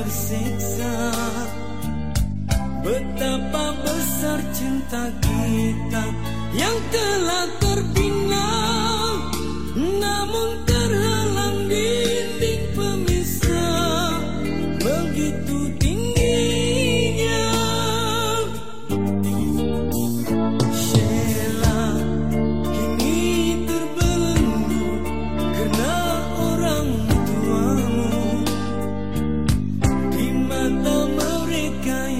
tersiksa. Betapa besar cinta kita Yang telah terbina Namun caí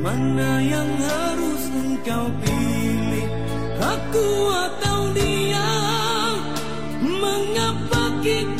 Mana yang harus engkau pilih? Aku atau dia? Mengapa kita